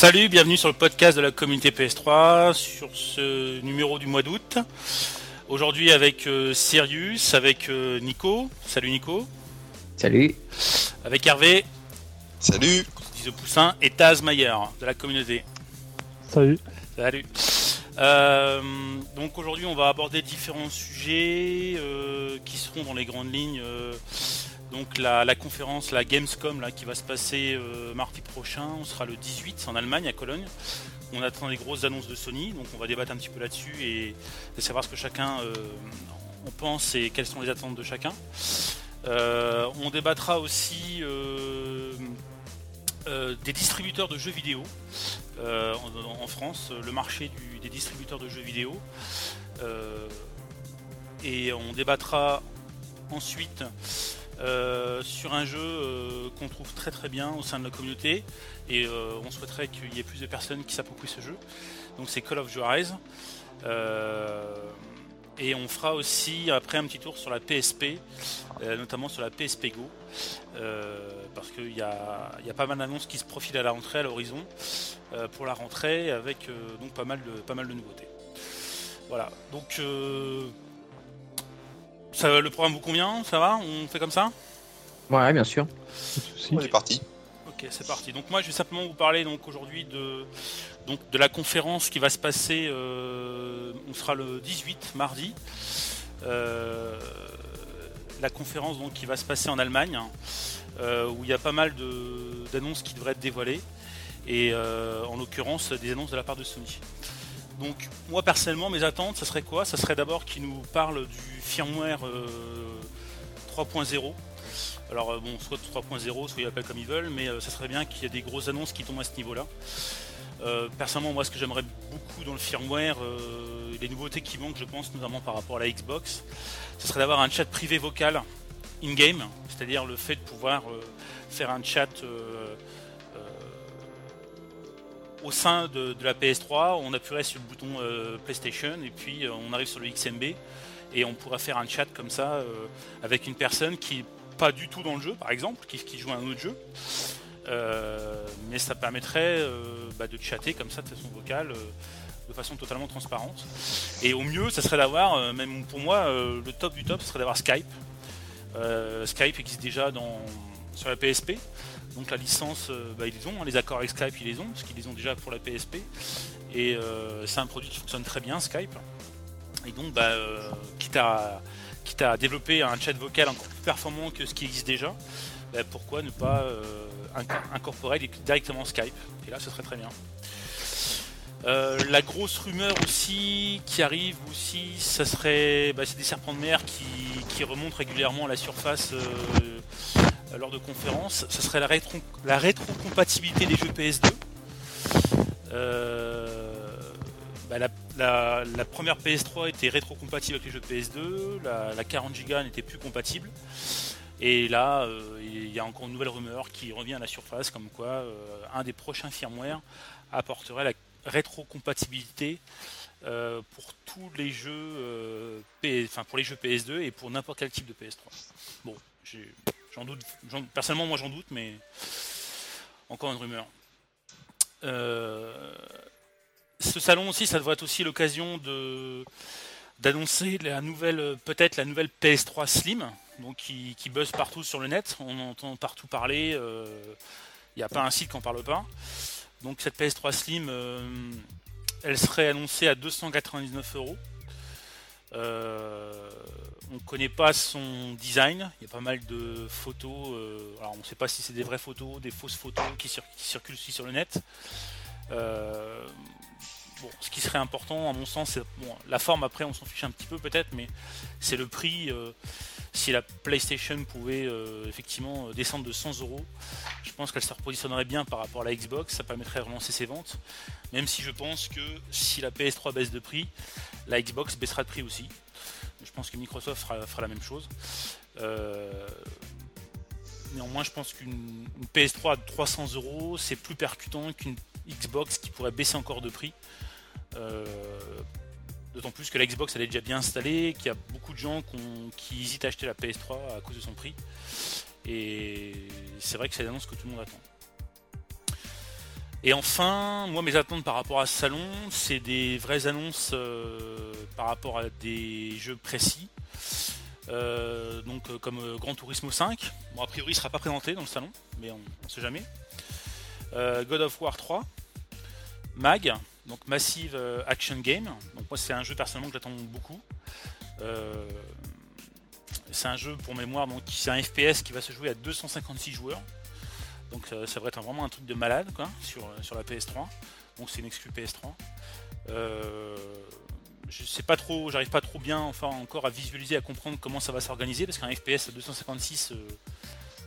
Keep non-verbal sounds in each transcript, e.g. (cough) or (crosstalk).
Salut, bienvenue sur le podcast de la communauté PS3 sur ce numéro du mois d'août. Aujourd'hui avec euh, Sirius, avec euh, Nico. Salut Nico. Salut. Avec Hervé. Salut. Dizo Poussin et Taz Mayer de la communauté. Salut. Salut. Euh, donc aujourd'hui on va aborder différents sujets euh, qui seront dans les grandes lignes. Donc la, conférence, la Gamescom là, qui va se passer euh, mardi prochain, on sera le 18 c'est en Allemagne à Cologne. On attend les grosses annonces de Sony, donc on va débattre un petit peu là-dessus et, savoir ce que chacun euh, en pense et quelles sont les attentes de chacun. Euh, on débattra aussi des distributeurs de jeux vidéo en, France, le marché des distributeurs de jeux vidéo. Et on débattra ensuite euh, sur un jeu euh, qu'on trouve très très bien au sein de la communauté et euh, on souhaiterait qu'il y ait plus de personnes qui s'approprient ce jeu. Donc c'est Call of Juarez. Et on fera aussi après un petit tour sur la PSP, notamment sur la PSP Go, parce qu'il y a, y a pas mal d'annonces qui se profilent à la rentrée, à l'horizon, pour la rentrée, avec donc pas mal de, pas mal de nouveautés. Voilà, donc ça, le programme vous convient Ça va On fait comme ça Ouais, bien sûr. On est parti. Ok, c'est parti. Donc moi, je vais simplement vous parler donc aujourd'hui de donc de la conférence qui va se passer. euh, on sera le 18 mardi. Euh, la conférence donc qui va se passer en Allemagne, hein, euh, où il y a pas mal de- d'annonces qui devraient être dévoilées et euh, en l'occurrence des annonces de la part de Sony. Donc moi personnellement, mes attentes, ça serait quoi? Ça serait d'abord qu'ils nous parlent du firmware euh, 3.0. Alors euh, bon, soit 3.0, soit ils l'appellent comme ils veulent, mais euh, ça serait bien qu'il y ait des grosses annonces qui tombent à ce niveau-là. Euh, personnellement, moi, ce que j'aimerais beaucoup dans le firmware, euh, les nouveautés qui manquent, je pense, notamment par rapport à la Xbox, ce serait d'avoir un chat privé vocal in-game, c'est-à-dire le fait de pouvoir euh, faire un chat euh, euh, au sein de, la PS3, on appuierait sur le bouton euh, PlayStation et puis euh, on arrive sur le XMB et on pourrait faire un chat comme ça euh, avec une personne qui est pas du tout dans le jeu, par exemple, qui, joue à un autre jeu. Mais ça permettrait bah, de chatter comme ça de façon vocale, de façon totalement transparente. Et au mieux, ça serait d'avoir, même pour moi, le top du top, ce serait d'avoir Skype. Skype existe déjà sur la PSP. Donc la licence, euh, bah, ils les ont, hein, les accords avec Skype, ils les ont, parce qu'ils les ont déjà pour la PSP. Et euh, c'est un produit qui fonctionne très bien, Skype. Et donc, bah, euh, quitte, à, quitte à développer un chat vocal encore plus performant que ce qui existe déjà, bah, pourquoi ne pas inc- incorporer directement Skype? Et là, ce serait très bien. La grosse rumeur aussi qui arrive aussi, ça serait c'est des serpents de mer qui, remontent régulièrement à la surface lors de conférences. Ça serait la, rétro, rétrocompatibilité des jeux PS2. Euh, bah, la, première PS3 était rétrocompatible avec les jeux PS2, la, la 40 Go n'était plus compatible. Et là, euh, il y a encore une nouvelle rumeur qui revient à la surface, comme quoi euh, un des prochains firmware apporterait la rétrocompatibilité euh, pour tous les jeux, euh, PS pour les jeux PS2 et pour n'importe quel type de PS3. Bon, j'ai- j'en doute, personnellement moi j'en doute, mais encore une rumeur. Euh, ce salon aussi, ça devrait être aussi l'occasion de d'annoncer la nouvelle, peut-être la nouvelle PS3 Slim, donc qui, buzz partout sur le net. On entend partout parler. Il n'y a pas un site qui en parle pas. Donc cette PS3 Slim, euh, elle serait annoncée à 299 euros. Euh, on ne connaît pas son design. Il y a pas mal de photos. euh, alors on ne sait pas si c'est des vraies photos, des fausses photos qui, cir- qui circulent aussi sur le net. Euh, bon, ce qui serait important, à mon sens, c'est la forme. Après, on s'en fiche un petit peu peut-être, mais c'est le prix. Si la PlayStation pouvait euh, effectivement euh, descendre de 100 euros, je pense qu'elle se repositionnerait bien par rapport à la Xbox. Ça permettrait de relancer ses ventes. Même si je pense que si la PS3 baisse de prix, la Xbox baissera de prix aussi. Je pense que Microsoft fera, la même chose. Euh, néanmoins, je pense qu'une une PS3 à 300 euros, c'est plus percutant qu'une Xbox qui pourrait baisser encore de prix. D'autant plus que la Xbox elle est déjà bien installée, qu'il y a beaucoup de gens qui, hésitent à acheter la PS3 à cause de son prix. Et c'est vrai que c'est l'annonce que tout le monde attend. Et enfin, moi mes attentes par rapport à ce salon, c'est des vraies annonces par rapport à des jeux précis. donc comme Gran Turismo 5. Bon a priori il sera pas présenté dans le salon, mais on, ne sait jamais. God of War 3, Mag, donc Massive Action Game. Donc moi c'est un jeu personnellement que j'attends beaucoup. c'est un jeu pour mémoire, donc c'est un FPS qui va se jouer à 256 joueurs. Donc ça, va être vraiment un truc de malade quoi, sur, sur la PS3. Donc c'est une exclu PS3. Euh, je sais pas trop, j'arrive pas trop bien enfin encore à visualiser, à comprendre comment ça va s'organiser parce qu'un FPS à 256, euh,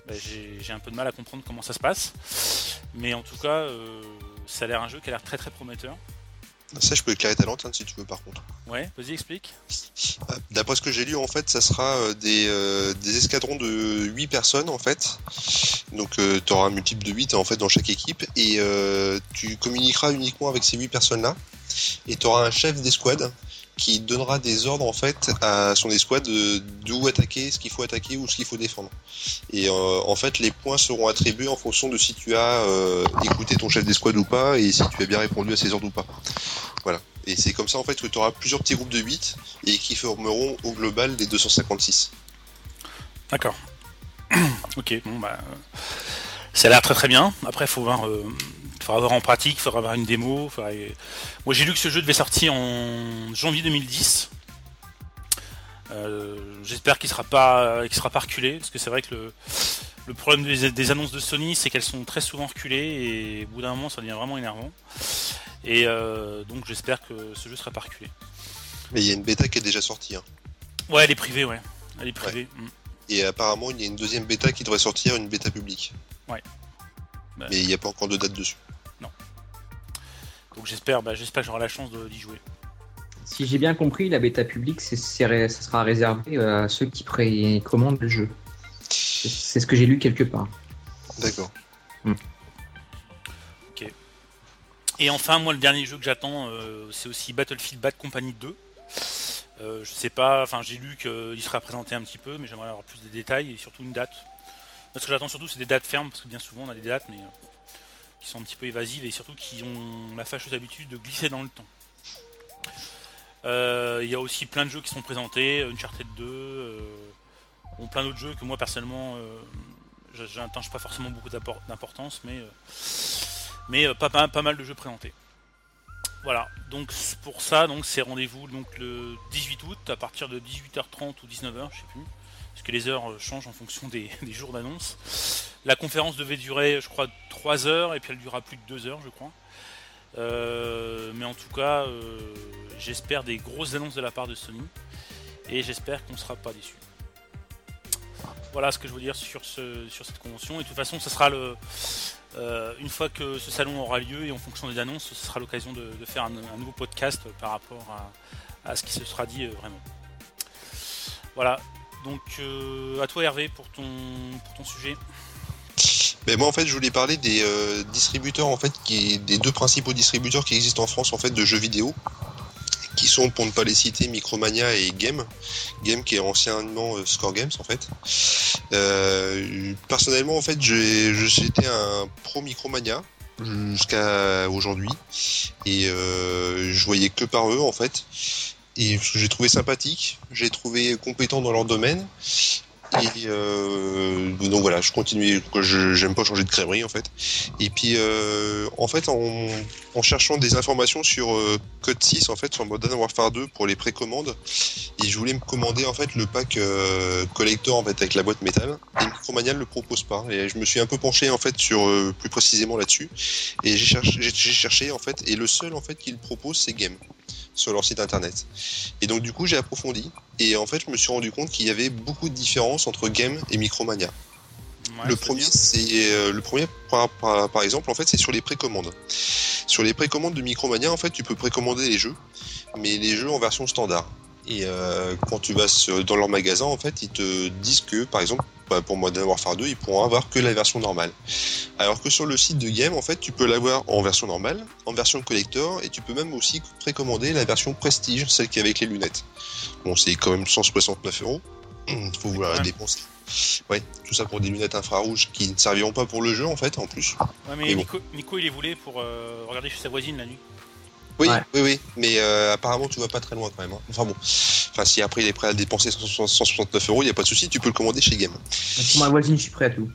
bah, j'ai un peu de mal à comprendre comment ça se passe. Mais en tout cas, euh, ça a l'air un jeu qui a l'air très très prometteur. Ça, je peux éclairer ta lanterne si tu veux, par contre. Ouais, vas-y, explique. Euh, d'après ce que j'ai lu, en fait, ça sera euh, des, euh, des escadrons de 8 personnes, en fait. Donc, tu auras un multiple de 8 en fait dans chaque équipe et tu communiqueras uniquement avec ces 8 personnes-là. Et tu auras un chef d'escouade qui donnera des ordres en fait à son escouade d'où attaquer, ce qu'il faut attaquer ou ce qu'il faut défendre. Et euh, en fait, les points seront attribués en fonction de si tu as euh, écouté ton chef d'escouade ou pas et si tu as bien répondu à ses ordres ou pas. Voilà. Et c'est comme ça en fait que tu auras plusieurs petits groupes de 8 et qui formeront au global des 256. D'accord. (clears throat) ok, bon bah. Ça a l'air très très bien. Après, il faut voir euh, il faudra voir en pratique, il faudra avoir une démo. Moi j'ai lu que ce jeu devait sortir en janvier 2010. Euh, j'espère qu'il sera pas sera pas reculé, parce que c'est vrai que le, problème des, annonces de Sony, c'est qu'elles sont très souvent reculées et au bout d'un moment ça devient vraiment énervant. Et euh, donc j'espère que ce jeu sera pas reculé. Mais il y a une bêta qui est déjà sortie. Hein. Ouais, elle est privée, ouais. Elle est privée. Mm. Et apparemment, il y a une deuxième bêta qui devrait sortir, une bêta publique. Ouais. Mais il n'y a pas encore de date dessus. Donc j'espère, bah, j'espère que j'aurai la chance d'y jouer. Si j'ai bien compris, la bêta publique, ça sera réservé à ceux qui précommandent le jeu. C'est ce que j'ai lu quelque part. D'accord. Hmm. Ok. Et enfin, moi, le dernier jeu que j'attends, euh, c'est aussi Battlefield Bad Company 2. Euh, je sais pas, enfin, j'ai lu qu'il sera présenté un petit peu, mais j'aimerais avoir plus de détails et surtout une date. Ce que j'attends surtout, c'est des dates fermes, parce que bien souvent, on a des dates, mais euh, qui sont un petit peu évasives et surtout qui ont la fâcheuse habitude de glisser dans le temps. Euh, il y a aussi plein de jeux qui sont présentés, Uncharted 2, euh, plein d'autres jeux que moi personnellement euh, j'attache pas forcément beaucoup d'importance, mais, mais pas, pas, mal de jeux présentés. Voilà, donc pour ça, c'est rendez-vous le 18 août à partir de 18h30 ou 19h, je sais plus, parce que les heures changent en fonction des, (laughs) des jours d'annonce. La conférence devait durer, je crois, 3 heures, et puis elle durera plus de 2 heures, je crois. Euh, mais en tout cas, euh, j'espère des grosses annonces de la part de Sony, et j'espère qu'on ne sera pas déçu. Voilà ce que je veux dire sur, ce, sur cette convention. Et de toute façon, ce sera le, euh, une fois que ce salon aura lieu et en fonction des annonces, ce sera l'occasion de, faire un, nouveau podcast par rapport à, ce qui se sera dit vraiment. Voilà. Donc à toi Hervé pour ton sujet. Mais moi en fait je voulais parler des euh, distributeurs en fait qui des deux principaux distributeurs qui existent en France en fait de jeux vidéo qui sont pour ne pas les citer Micromania et Game. Game qui est anciennement euh, Score Games en fait. Euh, personnellement en fait j'étais un pro Micromania jusqu'à aujourd'hui. Et je voyais que par eux en fait. Et j'ai trouvé sympathique, j'ai trouvé compétent dans leur domaine et euh, donc voilà, je continue. J'aime pas changer de crèmerie en fait. Et puis euh, en fait, en, cherchant des informations sur euh, Code 6 en fait sur Modern Warfare 2 pour les précommandes, et je voulais me commander en fait le pack collector en fait avec la boîte métal. Et Micromania ne le propose pas. Et je me suis un peu penché en fait sur plus précisément là-dessus. Et j'ai cherché, cherché en fait, et le seul en fait qu'il propose c'est Game sur leur site internet. Et donc du coup j'ai approfondi et en fait je me suis rendu compte qu'il y avait beaucoup de différences entre Game et Micromania. le premier, c'est euh, le premier par, par, exemple en fait c'est sur les précommandes. Sur les précommandes de Micromania en fait tu peux précommander les jeux, mais les jeux en version standard. Et euh, quand tu vas dans leur magasin en fait ils te disent que par exemple bah, pour Modern Warfare 2 ils pourront avoir que la version normale. Alors que sur le site de Game, en fait, tu peux l'avoir en version normale, en version collector, et tu peux même aussi précommander la version Prestige, celle qui est avec les lunettes. Bon, c'est quand même 169 euros. Il (clears throat) faut vouloir la dépenser. Ouais, tout ça pour des lunettes infrarouges qui ne serviront pas pour le jeu en fait, en plus. Ouais, mais bon. Nico, il les voulait pour euh, regarder chez sa voisine la nuit. Oui, Ouais. oui, oui, mais euh, apparemment tu vas pas très loin quand même. hein. Enfin bon, enfin si après il est prêt à dépenser 160 169 euros, il n'y a pas de souci, tu peux le commander chez Game. Pour ma voisine, je suis prêt à tout.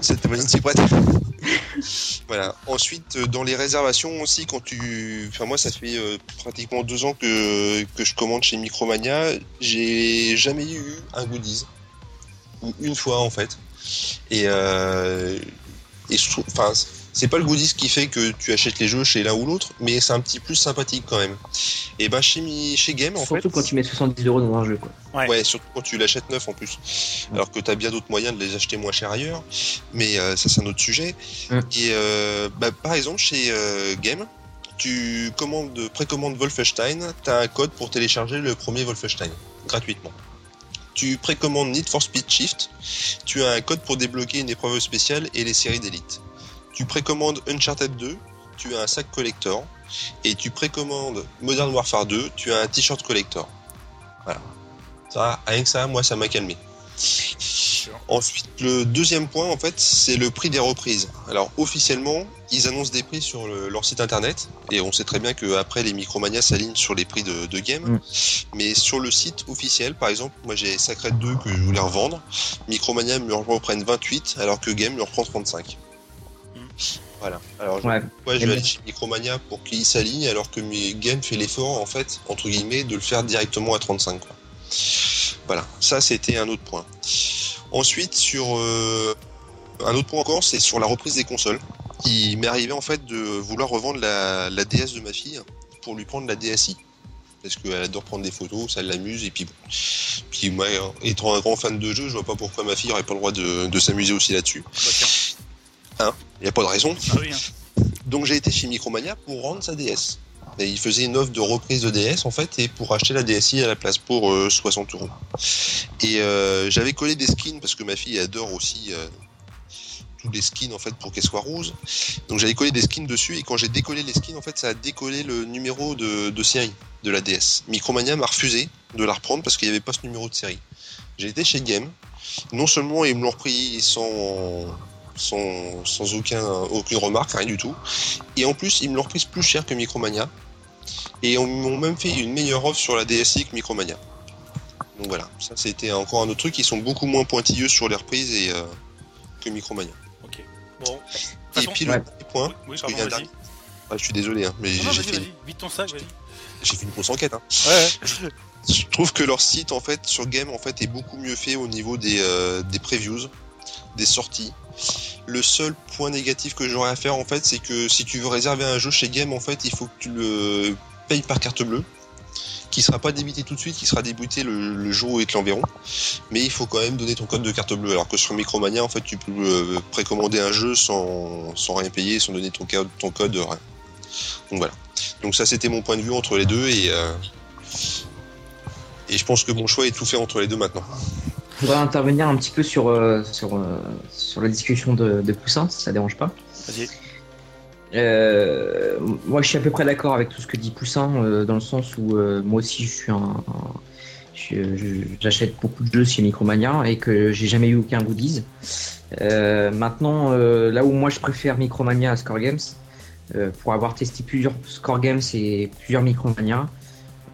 Cette voisine s'y prête. (laughs) voilà. Ensuite, euh, dans les réservations aussi, quand tu, enfin moi ça fait euh, pratiquement deux ans que que je commande chez Micromania, j'ai jamais eu un goodies ou une fois en fait. Et euh, et je trouve, enfin c'est pas le goodies qui fait que tu achètes les jeux chez l'un ou l'autre, mais c'est un petit plus sympathique quand même. Et ben chez Mi- chez Game en Surtout fait. quand tu mets 70 euros dans un jeu, quoi. Ouais. Ouais, surtout quand tu l'achètes neuf en plus. Alors que tu as bien d'autres moyens de les acheter moins cher ailleurs. Mais euh, ça, c'est un autre sujet. Et euh, bah, par exemple, chez euh, Game, tu commandes, précommandes Wolfenstein, tu as un code pour télécharger le premier Wolfenstein gratuitement. Tu précommandes Need for Speed Shift, tu as un code pour débloquer une épreuve spéciale et les séries d'élite. Tu précommandes Uncharted 2, tu as un sac collector. Et tu précommandes Modern Warfare 2, tu as un t-shirt collector. Voilà. Ça, rien que ça, moi, ça m'a calmé. Ensuite, le deuxième point, en fait, c'est le prix des reprises. Alors, officiellement, ils annoncent des prix sur le- leur site internet, et on sait très bien qu'après, les Micromania s'alignent sur les prix de, de game. Mm. Mais sur le site officiel, par exemple, moi j'ai Sacred 2 que je voulais revendre, Micromania me reprennent 28, alors que Game me reprend 35. Voilà. Alors, je- Ouais. Je vais aller chez Micromania pour qu'ils s'alignent alors que mes Game fait l'effort en fait entre guillemets de le faire directement à 35 quoi. Voilà, ça c'était un autre point. Ensuite sur euh, un autre point encore, c'est sur la reprise des consoles. Il m'est arrivé en fait de vouloir revendre la, la DS de ma fille pour lui prendre la DSi parce qu'elle adore prendre des photos, ça l'amuse et puis bon. Puis moi étant un grand fan de jeu, je vois pas pourquoi ma fille aurait pas le droit de, de s'amuser aussi là-dessus. Bah, tiens. Il y a pas de raison. Ah oui, hein. Donc j'ai été chez Micromania pour rendre sa DS. Et il faisait une offre de reprise de DS en fait et pour acheter la DSi à la place pour euh, 60 euros. Et euh, j'avais collé des skins parce que ma fille adore aussi euh, tous les skins en fait pour qu'elle soit rose. Donc j'avais collé des skins dessus et quand j'ai décollé les skins en fait ça a décollé le numéro de, de série de la DS. Micromania m'a refusé de la reprendre parce qu'il n'y avait pas ce numéro de série. J'ai été chez Game. Non seulement ils me l'ont repris sans sans, sans aucun, aucune remarque, rien du tout. Et en plus, ils me l'ont reprise plus cher que Micromania. Et ils m'ont même fait une meilleure offre sur la DSI que Micromania. Donc voilà, ça c'était encore un autre truc. Ils sont beaucoup moins pointilleux sur les reprises et, euh, que Micromania. Ok. Bon. Et façon- puis le Ouais. dernier point, Oui, pardon, dernier- ah, je suis désolé, hein, mais j'ai fait, vas-y. Vite ton sac, vas-y. j'ai fait une grosse enquête. hein. Ouais, Je trouve que leur site en fait sur Game en fait est beaucoup mieux fait au niveau des, euh, des previews, des sorties. Le seul point négatif que j'aurais à faire en fait, c'est que si tu veux réserver un jeu chez Game en fait, il faut que tu le payes par carte bleue, qui sera pas débité tout de suite, qui sera débité le, jour où ils te l'enverront. Mais il faut quand même donner ton code de carte bleue. Alors que sur Micromania en fait, tu peux euh, précommander un jeu sans, rien payer, sans donner ton code, ton code, rien. Donc voilà. Donc ça c'était mon point de vue entre les deux et euh, et je pense que mon choix est tout fait entre les deux maintenant. Je voudrais intervenir un petit peu sur, euh, sur, euh, sur la discussion de, de Poussin, si ça dérange pas. Vas-y. Euh, moi, je suis à peu près d'accord avec tout ce que dit Poussin, euh, dans le sens où euh, moi aussi, je suis un, j'achète beaucoup de jeux chez Micromania et que j'ai jamais eu aucun goodies. Maintenant, là où moi je préfère Micromania à Score Games, pour avoir testé plusieurs Score Games et plusieurs Micromania,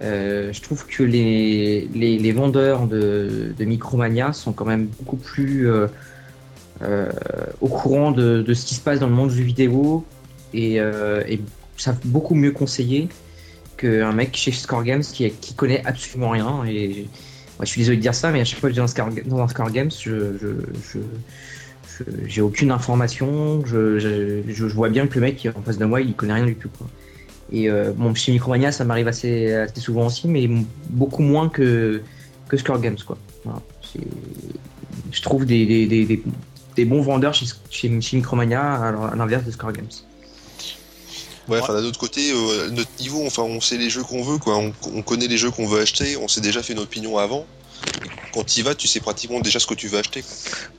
je trouve que les, les, vendeurs de, de Micromania sont quand même beaucoup plus euh, euh, au courant de, de ce qui se passe dans le monde du jeu vidéo et, euh, savent beaucoup mieux conseiller qu'un mec chez Score Games qui, qui connaît absolument rien. Et moi, je suis désolé de dire ça, mais à chaque fois que je vais dans un Score, Games, je, je, je- j'ai aucune information. Je, vois bien que le mec en face de moi, il connaît rien du tout. Et euh, bon, chez Micromania, ça m'arrive assez, souvent aussi, mais beaucoup moins que, que Score Games. Quoi. Je trouve des, des, des, des- bons vendeurs chez, chez, Micromania à à l'inverse de Score Games. Ouais, enfin d'un autre côté, euh, notre niveau, enfin on sait les jeux qu'on veut, quoi. On, on connaît les jeux qu'on veut acheter, on s'est déjà fait une opinion avant. Quand tu y vas, tu sais pratiquement déjà ce que tu veux acheter.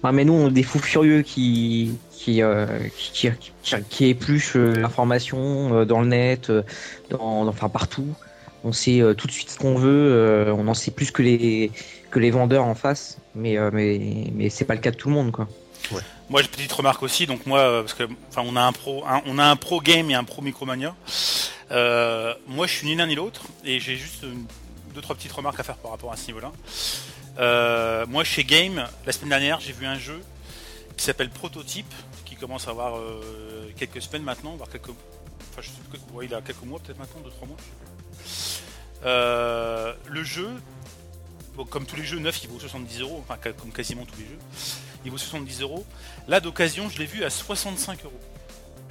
Ouais, mais nous, on est des fous furieux qui, qui, euh, qui, qui, qui, qui épluchent euh, l'information euh, dans le net, euh, dans, enfin partout. on sait tout de suite ce qu'on veut, on en sait plus que les que les vendeurs en face, mais mais mais c'est pas le cas de tout le monde quoi. Moi, j'ai une petite remarque aussi. Donc moi, parce que enfin, on a un pro, on a un pro game et un pro Micromania. moi, je suis ni l'un ni l'autre, et j'ai juste deux trois petites remarques à faire par rapport à ce niveau-là. Euh, moi, chez Game, la semaine dernière, j'ai vu un jeu qui s'appelle Prototype, qui commence à avoir euh, quelques semaines maintenant, voire quelques. Enfin, je sais, il a quelques mois, peut-être maintenant, 2-3 mois. Euh, le jeu, comme tous les jeux neufs, il vaut 70 euros, enfin, comme quasiment tous les jeux, il vaut 70 euros. Là, d'occasion, je l'ai vu à 65 euros.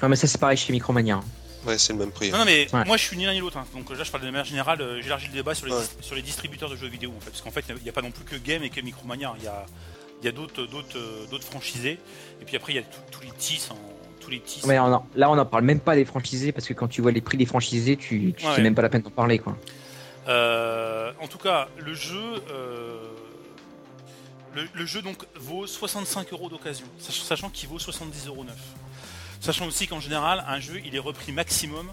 Ah, mais ça, c'est pareil chez Micromania. Hein. Ouais, c'est le même prix. Non, non mais moi je suis ni l'un ni l'autre. Hein. Donc là, je parle de manière générale. Euh, j'élargis le débat sur les, sur les distributeurs de jeux vidéo en fait. Parce qu'en fait, il n'y a, pas non plus que Game et que Micromania. Il y a, il y a d'autres, d'autres, euh, d'autres franchisés. Et puis après, il y a tous les TIS en. Tous les TIS. Mais là, on n'en parle même pas des franchisés parce que quand tu vois les prix des franchisés, tu, tu sais même pas la peine d'en parler quoi. Euh, en tout cas, le jeu. Le, le, jeu donc vaut 65 euros d'occasion, sachant qu'il vaut 70 euros neuf. Sachant aussi qu'en général, un jeu, il est repris maximum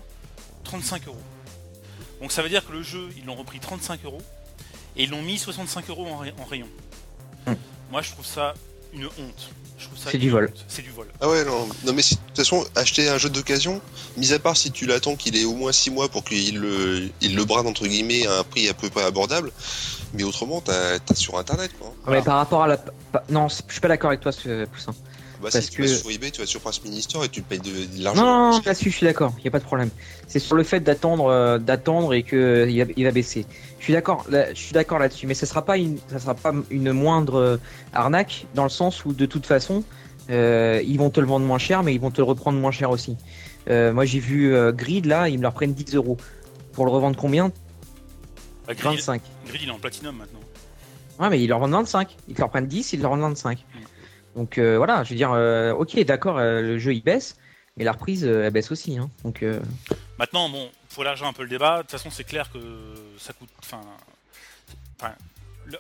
35 euros. Donc ça veut dire que le jeu, ils l'ont repris 35 euros et ils l'ont mis 65 euros en, rayon. Hmm. Moi, je trouve ça une honte. C'est du vol. C'est du vol. Ah ouais, non. Non, mais de toute façon, acheter un jeu d'occasion, mis à part si tu l'attends qu'il ait au moins 6 mois pour qu'il le, il le brade entre guillemets à un prix à peu près abordable, mais autrement, t'as as sur internet quoi. mais par rapport à la. Non, je suis pas d'accord avec toi, ce Poussin. Bah, Parce si tu que... vas sur eBay, tu vas sur Price Minister et tu payes de, l'argent. Non, non, là-dessus, je suis d'accord. Il n'y a pas de problème. C'est sur le fait d'attendre, euh, d'attendre et que euh, il, va, il, va, baisser. Je suis d'accord. Là, je suis d'accord là-dessus. Mais ça sera pas une, ça sera pas une moindre euh, arnaque dans le sens où de toute façon, ils vont te le vendre moins cher, mais ils vont te le reprendre moins cher aussi. moi, j'ai vu Grid là, ils me le reprennent 10 euros. Pour le revendre combien? 25. Grid, il est en platinum maintenant. Ouais, mais ils le revendent 25. Ils te le reprennent 10, ils le revendent 25. Donc euh, voilà, je veux dire, euh, ok, d'accord, euh, le jeu il baisse, mais la reprise elle baisse aussi. Hein, donc maintenant, bon, faut élargir un peu le débat. De toute façon, c'est clair que ça coûte,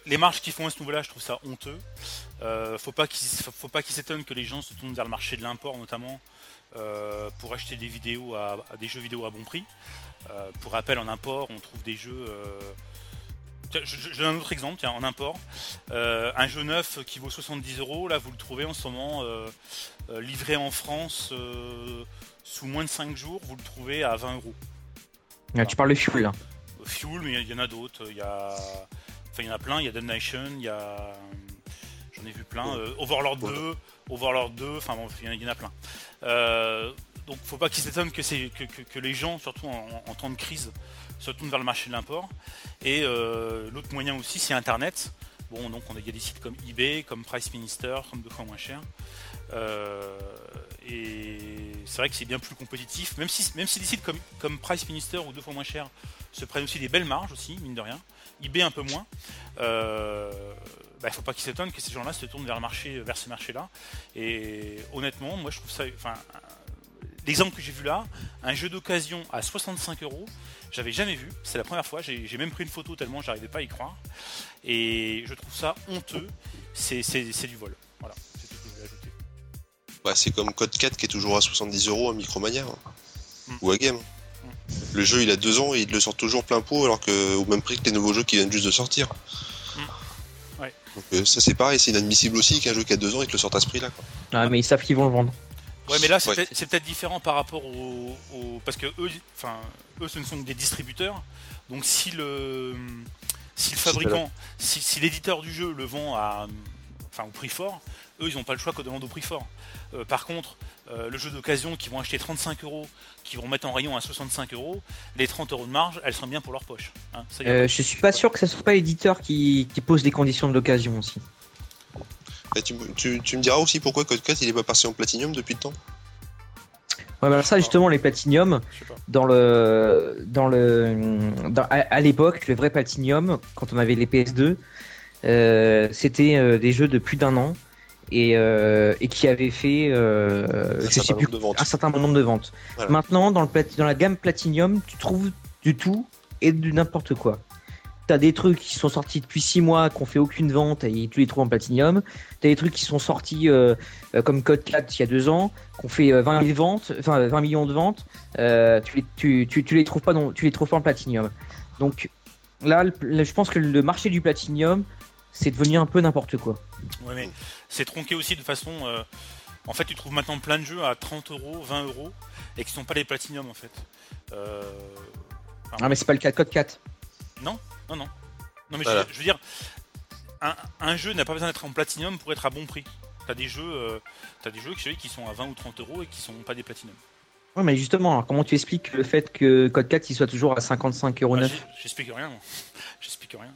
les marges qui font à ce niveau-là, je trouve ça honteux. faut pas qu'ils, faut pas qu'ils s'étonnent que les gens se tournent vers le marché de l'import, notamment pour acheter des vidéos à, des jeux vidéo à bon prix. pour rappel, en import, on trouve des jeux je, donne un autre exemple, tiens, en import. Euh, un jeu neuf qui vaut 70 euros, là vous le trouvez en ce moment euh, euh, livré en France sous moins de 5 jours, vous le trouvez à 20 euros. Ah, tu parles de Fuel là Fuel, mais il y, en a d'autres. Il y a, enfin, il y en a plein. Il y a Damnation, il y a, j'en ai vu plein. Overlord 2, Overlord 2, enfin bon, il y, en a plein. Donc faut pas qu'ils s'étonnent que, les gens, surtout en temps de crise, se tourne vers le marché de l'import. Et euh, l'autre moyen aussi, c'est Internet. Bon, donc on a, il y a des sites comme eBay, comme Price Minister, comme deux fois moins cher. Euh, et c'est vrai que c'est bien plus compétitif, même si, même si des sites comme, comme Price Minister ou deux fois moins cher se prennent aussi des belles marges aussi, mine de rien. eBay un peu moins. Euh, bah, il ne faut pas qu'ils s'étonnent que ces gens-là se tournent vers le marché, vers ce marché-là. Et honnêtement, moi je trouve ça, l'exemple que j'ai vu là, un jeu d'occasion à 65 euros, j'avais jamais vu, c'est la première fois, j'ai même pris une photo tellement j'arrivais pas à y croire. Et je trouve ça honteux, c'est du vol. Voilà, c'est tout ce que je voulais ajouter. Bah, c'est comme Code 4 qui est toujours à 70 euros à Micromania hein. hmm. ou à Game. Hmm. Le jeu il a deux ans et il le sort toujours plein pot alors que au même prix que les nouveaux jeux qui viennent juste de sortir. Hmm. Ouais. Donc, euh, ça c'est pareil, c'est inadmissible aussi qu'un jeu qui a deux ans il te le sorte à ce prix là. Ah mais ils savent qu'ils vont le vendre. Ouais, mais là, c'est peut-être différent par rapport au, Parce que eux, enfin, eux, ce ne sont que des distributeurs. Donc, si le, si le fabricant, si, l'éditeur du jeu le vend à, enfin, au prix fort, eux, ils n'ont pas le choix que de vendre au prix fort. Euh, par contre, euh, le jeu d'occasion qui vont acheter 35 euros, qui vont mettre en rayon à 65 euros, les 30 euros de marge, elles seront bien pour leur poche. Hein. Euh, je suis pas sûr que ce soit pas l'éditeur qui, qui pose les conditions de l'occasion aussi. Tu, me diras aussi pourquoi Code 4 il est pas passé en Platinum depuis le temps Ouais, bah ça justement les Platinum dans le dans le à, l'époque le vrai Platinum quand on avait les PS2 euh, c'était euh, des jeux de plus d'un an et, euh, et qui avaient fait un, certain plus, un, certain nombre de ventes. Maintenant dans le dans la gamme Platinum tu trouves du tout et du n'importe quoi. T'as des trucs qui sont sortis depuis 6 mois, qu'on fait aucune vente et tu les trouves en platinium. T'as des trucs qui sont sortis euh, euh, comme Code 4 il y a 2 ans, qu'on fait euh, 20 000 ventes, enfin 20 millions de ventes. euh, tu, les, tu, tu, tu les trouves pas tu les trouves pas en platinium. Donc là, je pense que le marché du platinium, c'est devenu un peu n'importe quoi. Ouais, mais c'est tronqué aussi de façon. euh, en fait, tu trouves maintenant plein de jeux à 30 euros, 20 euros, et qui sont pas les Platinum en fait. Euh, Ah mais c'est pas le cas de Code 4. Non, non. Non, mais Voilà. je, je veux dire, un, un jeu n'a pas besoin d'être en Platinum pour être à bon prix. T'as des jeux, euh, t'as des jeux qui sont à 20 ou 30 euros et qui sont pas des Platinum. Ouais mais justement, alors, comment tu expliques le fait que Code 4 il soit toujours à 55,9 euros Ah, j'ai- J'explique rien. (laughs) J'explique rien.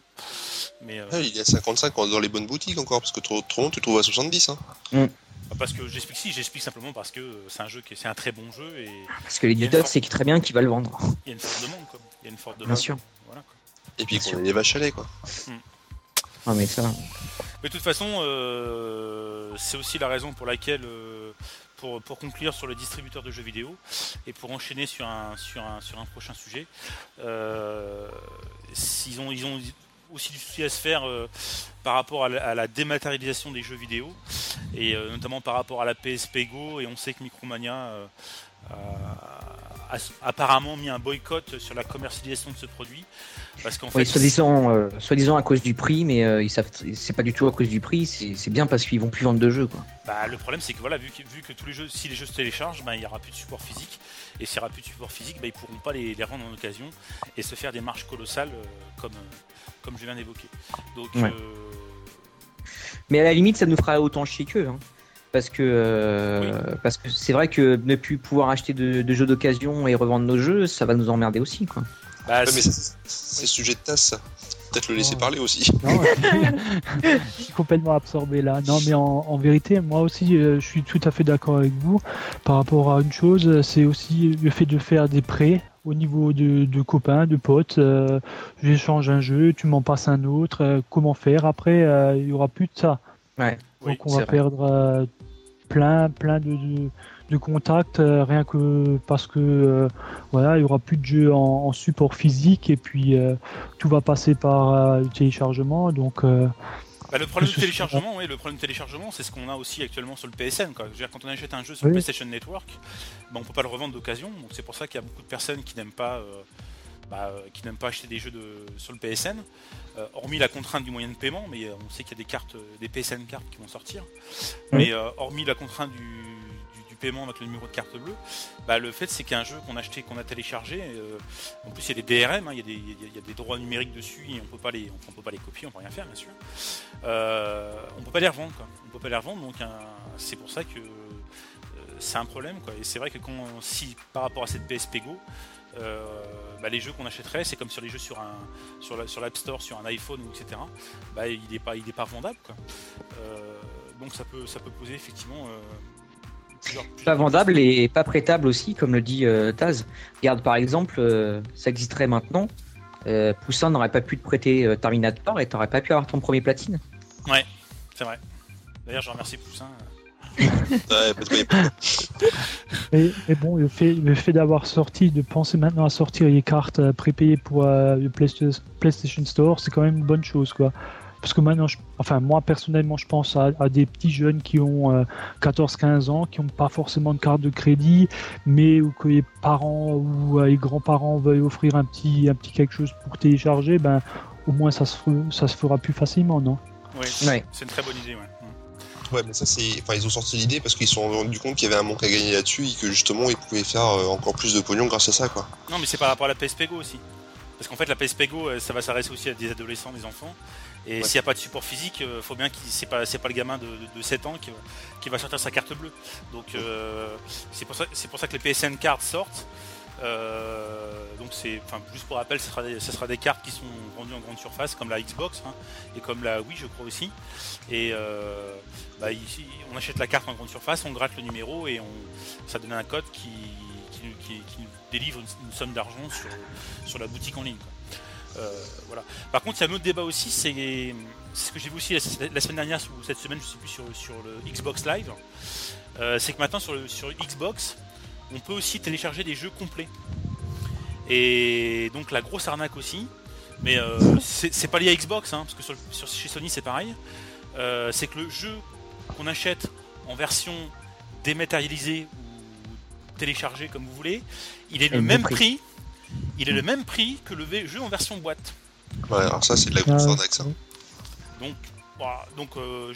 Mais euh, Ah, il est à 55 dans les bonnes boutiques encore, parce que trop, trop long, tu le trouves à 70. Hein. parce que j'explique si, j'explique simplement parce que c'est un jeu qui est, c'est un très bon jeu et Parce que l'éditeur sait très bien qu'il va le vendre. il y a une forte demande quoi. Il y a une forte demande. Bien sûr. Et puis qu'on sûr. a les vaches à lait, quoi. Ah mais ça. Mais de toute façon, euh, c'est aussi la raison pour laquelle, euh, pour, pour conclure sur les distributeurs de jeux vidéo et pour enchaîner sur un, sur un, sur un prochain sujet, euh, ils, ont, ils ont aussi du souci à se faire euh, par rapport à la, à la dématérialisation des jeux vidéo et euh, notamment par rapport à la PSP Go. Et on sait que Micromania euh, a, a apparemment mis un boycott sur la commercialisation de ce produit parce qu'en Oui, fait, soi-disant, euh, soi-disant à cause du prix, mais euh, ils savent, c'est pas du tout à cause du prix, c'est c'est bien parce qu'ils vont plus vendre de jeux, quoi. Bah, le problème c'est que voilà, vu que, vu que tous les jeux, si les jeux se téléchargent, bah, il n'y aura plus de support physique. Et s'il n'y aura plus de support physique, bah, ils pourront pas les, les rendre en occasion et se faire des marches colossales euh, comme, comme je viens d'évoquer. Donc, Ouais. euh, Mais à la limite, ça nous fera autant chier qu'eux, hein. Parce que euh, parce que c'est vrai que ne plus pouvoir acheter de, de jeux d'occasion et revendre nos jeux, ça va nous emmerder aussi, quoi. bah, Ouais, mais c'est- sujet de tasse, ça. Peut-être le laisser Oh. parler aussi. Non, (laughs) je suis complètement absorbé là. Non, mais en, en vérité, moi aussi, euh, je suis tout à fait d'accord avec vous. Par rapport à une chose, c'est aussi le fait de faire des prêts au niveau de, de copains, de potes. Euh, J'échange un jeu, tu m'en passes un autre. euh, comment faire? Après, euh, il y aura plus de ça. Ouais. Oui, Donc on va vrai. perdre euh, plein, plein de, de, de contacts, euh, rien que parce que euh, voilà, il y aura plus de jeux en, en support physique et puis euh, tout va passer par le téléchargement. Donc bah, le problème ce téléchargement, oui, le problème de téléchargement, c'est ce qu'on a aussi actuellement sur le PSN. Quoi. Je veux dire, quand on achète un jeu sur Oui. PlayStation Network, bah, on peut pas le revendre d'occasion. Donc c'est pour ça qu'il y a beaucoup de personnes qui n'aiment pas, euh, bah, euh, qui n'aiment pas acheter des jeux de, sur le PSN. euh, hormis la contrainte du moyen de paiement, mais euh, on sait qu'il y a des cartes, des PSN cartes qui vont sortir. Mais euh, hormis la contrainte du, du- du paiement avec le numéro de carte bleue, bah, le fait c'est qu'il y a un jeu qu'on a acheté, qu'on a téléchargé. euh, en plus, il y a des DRM, hein, il, y a des, il y a- il y a des droits numériques dessus et on peut pas les, on, peut pas les copier, on peut rien faire, bien sûr. On peut pas les revendre, quoi. On peut pas les revendre, donc c'est pour ça que c'est un problème, quoi. Et c'est vrai que quand, si par rapport à cette PSP Go, euh, bah, les jeux qu'on achèterait, c'est comme sur les jeux sur un, sur la- sur l'App Store, sur un iPhone ou etc. Bah, il n'est pas, il est pas vendable, quoi. Euh, donc ça peut, ça peut poser effectivement euh, plusieurs, plusieurs Pas vendable et pas prêtable aussi, comme le dit Taz. Regarde par exemple, ça existerait maintenant. Poussin n'aurait pas pu te prêter Terminator et t'aurais pas pu avoir ton premier platine. C'est vrai. D'ailleurs, je remercie Poussin. Ouais, parce Mais, mais (laughs) bon, le fait, le fait d'avoir sorti, de penser maintenant à sortir les cartes prépayées pour euh, le Playsta- PlayStation Store, c'est quand même une bonne chose, quoi. Parce que maintenant, je- enfin moi personnellement, je pense à, à des petits jeunes qui ont euh, 14-15 ans, qui n'ont pas forcément de carte de crédit, mais où que les parents ou euh, les grands-parents veulent offrir un petit, un petit quelque chose pour télécharger, ben au moins ça se, fe- ça se fera plus facilement, non? Oui, Ouais. c'est une très bonne idée, ouais. Ouais, mais ça, c'est. Enfin, ils ont sorti l'idée parce qu'ils se sont rendus compte qu'il y avait un manque à gagner là-dessus et que justement, ils pouvaient faire euh, encore plus de pognon grâce à ça, quoi. Non, mais c'est par rapport à la PSP Go aussi. Parce qu'en fait, la PSP Go, euh, ça va s'adresser aussi à des adolescents, des enfants. Et Ouais. s'il n'y a pas de support physique, euh, faut bien qu'il c'est pas c'est pas le gamin de, de- de 7 ans qui va, qui va sortir sa carte bleue. Donc euh, c'est pour ça c'est pour ça que les PSN cards sortent. Euh, donc c'est enfin juste pour rappel, ce sera des, cartes qui sont vendues en grande surface comme la Xbox hein, et comme la Wii, je crois aussi. Et euh, bah, ici, on achète la carte en grande surface, on gratte le numéro et on ça donne un code qui nous- délivre une, somme d'argent sur, la boutique en ligne. Euh, voilà. Par contre, il y a un autre débat aussi, c'est ce que j'ai vu aussi la, semaine dernière ou cette semaine, je sais plus, sur, sur le Xbox Live. C'est que maintenant sur Xbox, on peut aussi télécharger des jeux complets. Et donc la grosse arnaque aussi, mais euh, c'est pas lié à Xbox, hein, parce que sur, chez Sony c'est pareil. Euh, c'est que le jeu qu'on achète en version dématérialisée ou téléchargée comme vous voulez, il est le même prix. Il est le même prix que le jeu en version boîte. Ouais, alors ça c'est de la grosse arnaque ça. Donc, voilà, donc euh,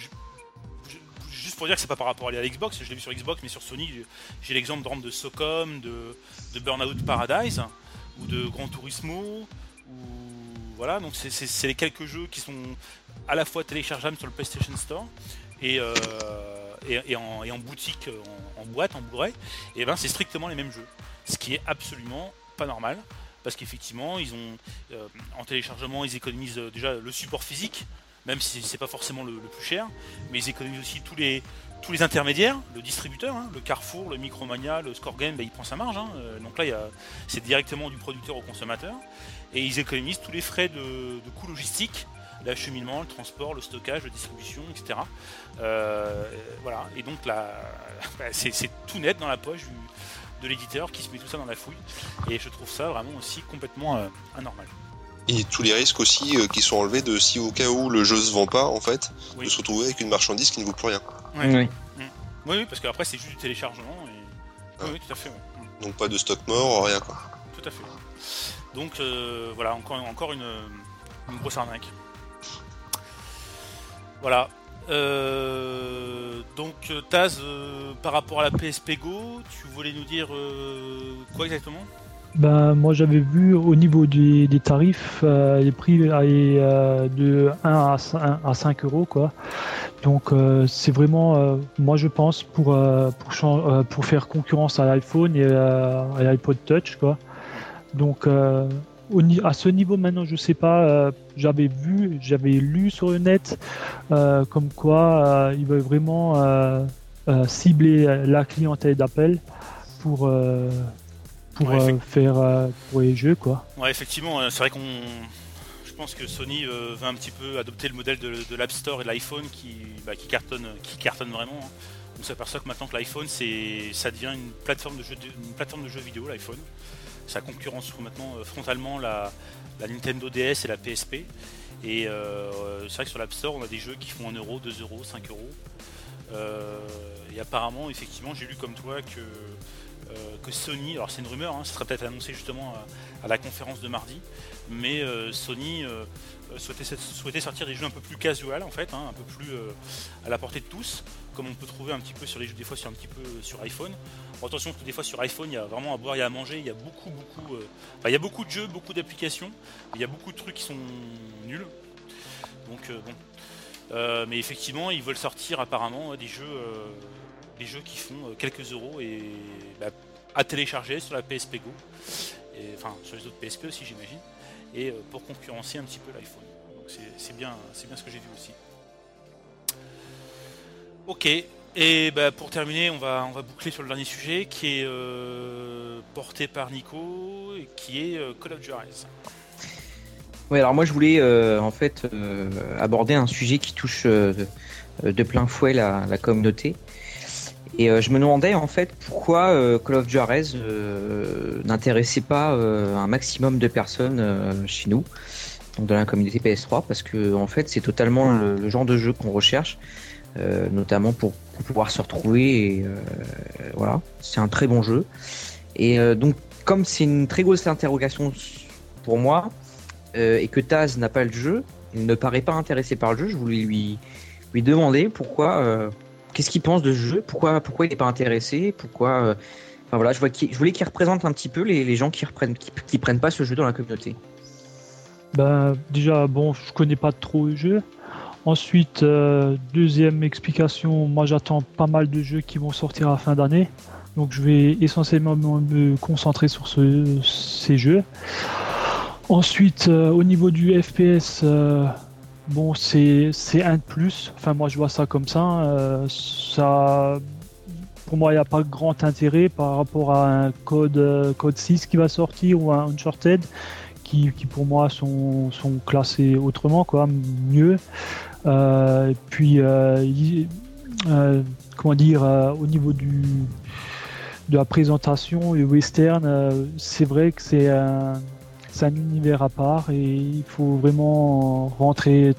juste pour dire que c'est pas par rapport à la Xbox, je l'ai vu sur Xbox, mais sur Sony, j'ai l'exemple de, de Socom, de, Burnout Paradise, ou de Gran Turismo, ou voilà, donc c'est les quelques jeux qui sont à la fois téléchargeables sur le PlayStation Store et, euh, en, boutique, en, boîte, en Blu-ray, et ben c'est strictement les mêmes jeux. Ce qui est absolument pas normal, parce qu'effectivement, ils ont euh, en téléchargement, ils économisent euh, déjà le support physique, même si c'est pas forcément le, plus cher, mais ils économisent aussi tous les, intermédiaires, le distributeur, hein, le Carrefour, le Micromania, le Score Game, bah, il prend sa marge. Hein. Euh, donc là, c'est directement du producteur au consommateur. Et ils économisent tous les frais de, de coûts logistiques, l'acheminement, le transport, le stockage, la distribution, etc. Euh, voilà. Et donc là, (laughs) bah, c'est tout net dans la poche de l'éditeur qui se met tout ça dans la fouille. Et je trouve ça vraiment aussi complètement euh, anormal. Et tous les risques aussi euh, qui sont enlevés de si au cas où le jeu se vend pas, en fait, de se retrouver avec une marchandise qui ne vaut plus rien. Oui. oui, parce qu'après c'est juste du téléchargement. Et... Oui, tout à fait. Donc pas de stock mort, rien quoi. Tout à fait. Donc euh, voilà, encore, encore une, grosse arnaque. Voilà. Euh, donc Taz, par rapport à la PSP Go, tu voulais nous dire quoi exactement? Ben, moi j'avais vu au niveau des, tarifs euh, les prix euh, de 1 à 5, à 5 euros quoi. Donc euh, c'est vraiment moi je pense pour pour, faire concurrence à l'iPhone et à l'iPod Touch quoi. Donc à ce niveau maintenant je sais pas j'avais vu j'avais lu sur le net comme quoi ils veulent vraiment cibler la clientèle d'Apple pour pour euh, faire euh, pour les jeux quoi. Ouais effectivement euh, c'est vrai qu'on je pense que Sony va un petit peu adopter le modèle de, l'App Store et de l'iPhone qui, bah, qui, cartonne, qui cartonne vraiment. Hein. On s'aperçoit que maintenant que l'iPhone c'est ça devient une plateforme de jeu une plateforme de jeux vidéo l'iPhone. Ça concurrence maintenant frontalement la, Nintendo DS et la PSP. Et c'est vrai que sur l'App Store on a des jeux qui font 1 euro, 2 euros, 5 euros. et apparemment effectivement j'ai lu comme toi que que Sony, alors c'est une rumeur, hein, ça sera peut-être annoncé justement à, la conférence de mardi, mais euh, Sony euh, souhaitait, sortir des jeux un peu plus casual en fait, hein, un peu plus à la portée de tous, comme on peut trouver un petit peu sur les jeux, des fois sur un petit peu sur iPhone. attention que des fois sur iPhone il y a vraiment à boire et à manger, il y a beaucoup beaucoup, il y a beaucoup de jeux, beaucoup d'applications, il y a beaucoup de trucs qui sont nuls. Donc bon. mais effectivement, ils veulent sortir apparemment des jeux des jeux qui font euh, quelques euros et bah, à télécharger sur la PSP Go, enfin sur les autres PSP aussi j'imagine, et euh, pour concurrencer un petit peu l'iPhone. Donc c'est bien, bien ce que j'ai vu aussi. Ok, et bah, pour terminer, on va, on va boucler sur le dernier sujet qui est euh, porté par Nico et qui est Call of Duty. Oui, alors moi je voulais en fait aborder un sujet qui touche de plein fouet la communauté. Et euh, je me demandais en fait pourquoi euh, Call of Juarez euh, n'intéressait pas un maximum de personnes chez nous, donc dans la communauté PS3, parce que en fait c'est totalement le, genre de jeu qu'on recherche, notamment pour, pouvoir se retrouver. Et voilà, c'est un très bon jeu. Et donc comme c'est une très grosse interrogation pour moi et que Taz n'a pas le jeu, il ne paraît pas intéressé par le jeu, je voulais lui lui demander pourquoi qu'est-ce qu'il pense de ce jeu? Pourquoi, pourquoi il n'est pas intéressé? Pourquoi euh, Enfin voilà, je, voulais qu'il représente un petit peu les, gens qui reprennent, qui, prennent pas ce jeu dans la communauté. Bah déjà bon, je connais pas trop le jeu. Ensuite, euh, deuxième explication, moi j'attends pas mal de jeux qui vont sortir à la fin d'année. Donc je vais essentiellement me concentrer sur ces jeux. Ensuite, euh, au niveau du FPS, Bon, c'est un de plus. Enfin, moi, je vois ça comme ça. Euh, ça pour moi, il n'y a pas grand intérêt par rapport à un code, euh, code 6 qui va sortir ou un Uncharted qui, qui pour moi sont, sont, classés autrement, quoi, mieux. Euh, puis, comment dire, au niveau du, de la présentation et western, c'est vrai que c'est un c'est un univers à part et il faut vraiment rentrer,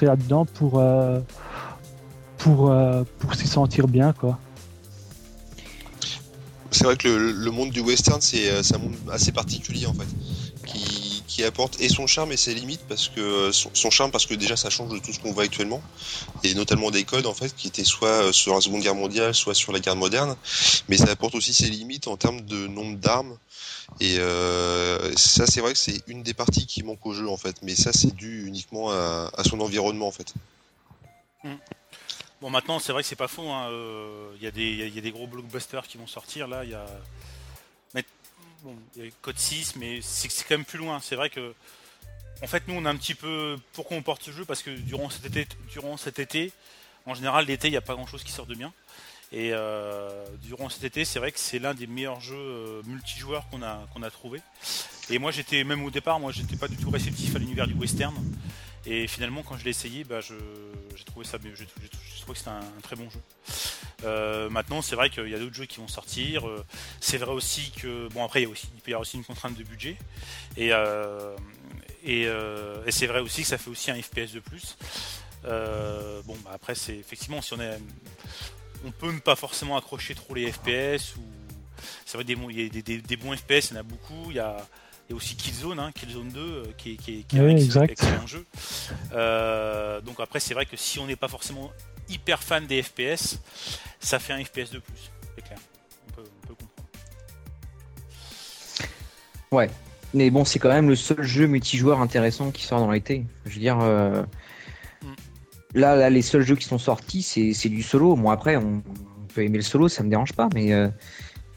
là-dedans pour, euh, pour, euh, pour s'y sentir bien, quoi. C'est vrai que le, monde du western, c'est euh, c'est un monde assez particulier en fait, qui, apporte et son charme et ses limites parce que son, son charme parce que déjà ça change de tout ce qu'on voit actuellement et notamment des codes en fait qui étaient soit sur la Seconde Guerre mondiale, soit sur la guerre moderne, mais ça apporte aussi ses limites en termes de nombre d'armes et euh, ça c'est vrai que c'est une des parties qui manque au jeu en fait, mais ça c'est dû uniquement à, son environnement en fait. Bon, maintenant, c'est vrai que c'est pas faux. hein, euh, Il y, a des- il il gros blockbusters qui vont sortir là. Il y a. Il Code 6, mais c'est c'est quand même plus loin. C'est vrai que. En fait, nous, on a un petit peu. Pourquoi on porte ce jeu? Parce que durant cet été, durant cet été en général, l'été, il n'y a pas grand chose qui sort de bien. Et euh, durant cet été, c'est vrai que c'est l'un des meilleurs jeux euh, multijoueurs qu'on a, trouvé. Et moi, j'étais, même au départ, moi, j'étais pas du tout réceptif à l'univers du western. Et finalement, quand je l'ai essayé, bah, j'ai trouvé ça, j'ai, trouvé que c'était un, très bon jeu. Euh, maintenant, c'est vrai qu'il y a d'autres jeux qui vont sortir. C'est vrai aussi que, bon, après, il, y a aussi, peut y avoir aussi une contrainte de budget. Et, c'est vrai aussi que ça fait aussi un FPS de plus. Bon, bah, après, c'est effectivement, si on est, on peut ne pas forcément accrocher trop les FPS ou c'est vrai des bons, il y a des, des- des bons FPS, il y en a beaucoup. Il y a, il y a aussi Killzone, hein, Killzone 2, euh, qui est, qui est, qui est Oui, un excellent jeu. Euh, donc après, c'est vrai que si on n'est pas forcément hyper fan des FPS, ça fait un FPS de plus, c'est clair. On peut, on peut comprendre. Mais bon, c'est quand même le seul jeu multijoueur intéressant qui sort dans l'été. Je veux dire, euh. Là, là, les seuls jeux qui sont sortis, c'est c'est du solo. Bon, après, on, on peut aimer le solo, ça me dérange pas, mais, euh,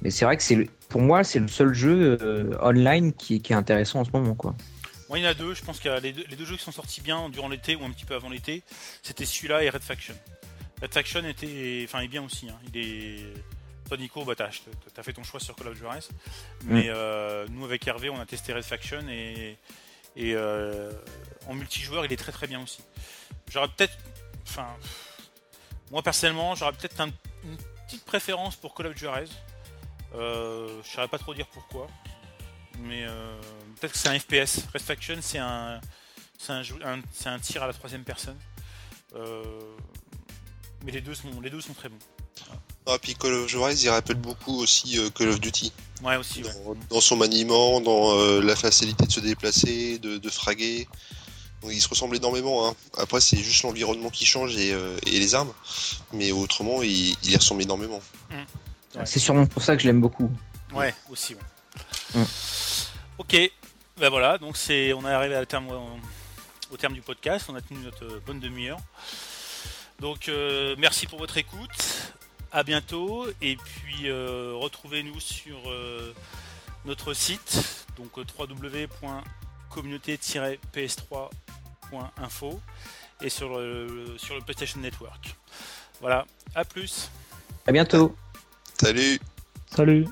mais c'est vrai que c'est le- pour moi, c'est le seul jeu euh, online qui, qui est intéressant en ce moment, quoi. Moi, il y en a deux. Je pense qu'il y a les deux, les deux jeux qui sont sortis bien durant l'été ou un petit peu avant l'été. C'était celui-là et Red Faction. Red Faction était, enfin, est bien aussi. hein. Il est. Toi, Nico, bah, t'as fait ton choix sur Call of Juarez. Mais euh, nous, avec Hervé, on a testé Red Faction et, et euh, en multijoueur, il est très très bien aussi. J'aurais peut-être, enfin, moi personnellement, j'aurais peut-être un- une petite préférence pour Call of Juarez. Euh, je saurais pas trop dire pourquoi, mais euh, peut-être que c'est un FPS. Red Faction, c'est un, c'est un, tir à la troisième personne. Euh, mais les deux sont, les deux sont très bons. Ah, puis Call of Juarez, il rappelle beaucoup aussi euh, Call of Duty. Ouais, aussi. ouais. Dans, son maniement, dans la facilité de se déplacer, de, de fraguer. Donc, ils se ressemblent énormément. hein. Après, c'est juste l'environnement qui change et, euh, et les armes. Mais autrement, ils il y ressemblent énormément. Ouais. C'est sûrement pour ça que je l'aime beaucoup. Ouais, aussi. Ouais. Mm. Ok, ben voilà, donc c'est, on est arrivé au terme, au terme du podcast. On a tenu notre euh, bonne demi-heure. Donc euh, merci pour votre écoute. À bientôt et puis euh, retrouvez-nous sur euh, notre site donc euh, www.communauté-ps3.info et sur le, sur le PlayStation Network. Voilà, à plus. À bientôt. Salut Salut